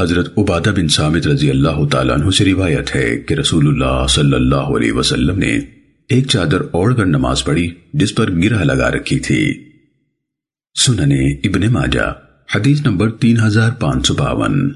حضرت عبادہ بن سامت رضی اللہ تعالیٰ عنہ سے روایت ہے کہ رسول اللہ صلی اللہ علیہ وسلم نے ایک چادر اوڑھ کر نماز پڑھی جس پر گرہ لگا رکھی تھی۔ سننے ابن ماجہ، حدیث نمبر تین ہزار پانچ سو باون۔